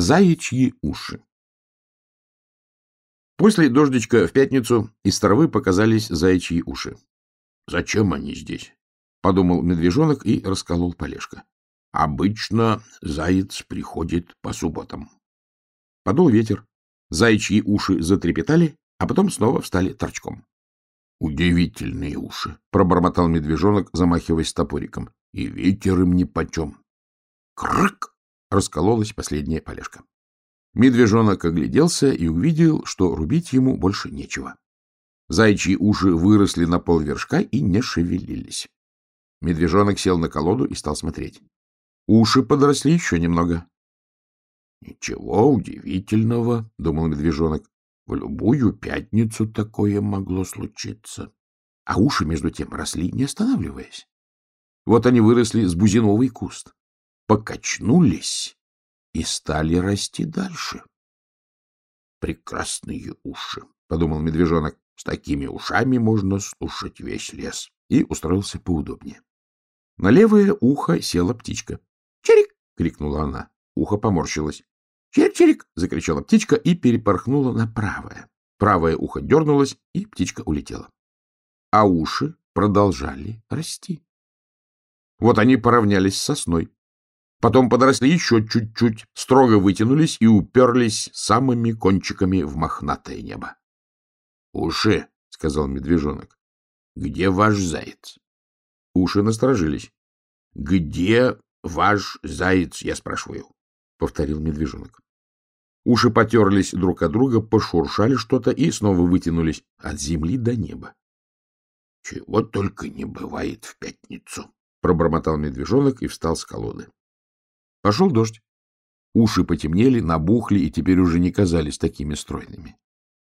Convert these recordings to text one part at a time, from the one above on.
Заячьи уши После дождичка в пятницу из травы показались заячьи уши. — Зачем они здесь? — подумал медвежонок и расколол полежка. — Обычно заяц приходит по субботам. Подул ветер. Заячьи уши затрепетали, а потом снова встали торчком. — Удивительные уши! — пробормотал медвежонок, замахиваясь топориком. — И ветер им нипочем. Крык! — раскололась последняя полежка. Медвежонок огляделся и увидел, что рубить ему больше нечего. Зайчьи уши выросли на полвершка и не шевелились. Медвежонок сел на колоду и стал смотреть. Уши подросли еще немного. — Ничего удивительного, — думал медвежонок. — В любую пятницу такое могло случиться. А уши, между тем, росли, не останавливаясь. Вот они выросли с бузиновый куст, покачнулись и стали расти дальше. «Прекрасные уши», — подумал медвежонок. «С такими ушами можно слушать весь лес». И устроился поудобнее. На левое ухо села птичка. «Чирик!» — крикнула она. Ухо поморщилось. «Чирик-чирик!» — закричала птичка и перепорхнула на правое. Правое ухо дернулось, и птичка улетела. А уши продолжали расти. Вот они поравнялись с сосной. Потом подросли еще чуть-чуть, строго вытянулись и уперлись самыми кончиками в мохнатое небо. — Уши, — сказал медвежонок, — где ваш заяц? Уши насторожились. — Где ваш заяц, я спрашиваю? — повторил медвежонок. Уши потерлись друг от друга, пошуршали что-то и снова вытянулись от земли до неба. — Чего только не бывает в пятницу, — пробормотал медвежонок и встал с колоды. Пошел дождь. Уши потемнели, набухли и теперь уже не казались такими стройными.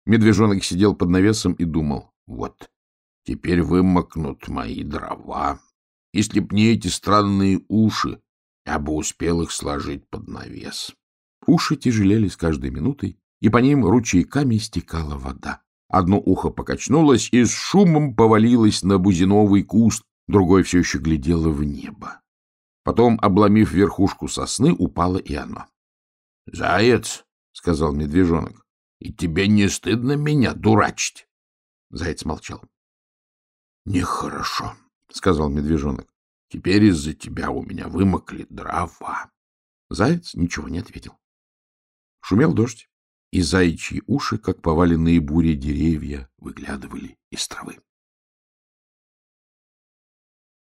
Медвежонок сидел под навесом и думал, вот, теперь вымокнут мои дрова. Если б не эти странные уши, я бы успел их сложить под навес. Уши тяжелели с каждой минутой, и по ним ручейками стекала вода. Одно ухо покачнулось и с шумом повалилось на бузиновый куст, другой все еще глядело в небо. Потом, обломив верхушку сосны, упало и оно. — Заяц, — сказал медвежонок, — и тебе не стыдно меня дурачить? Заяц молчал. — Нехорошо, — сказал медвежонок. — Теперь из-за тебя у меня вымокли дрова. Заяц ничего не ответил. Шумел дождь, и заячьи уши, как поваленные бури деревья, выглядывали из травы.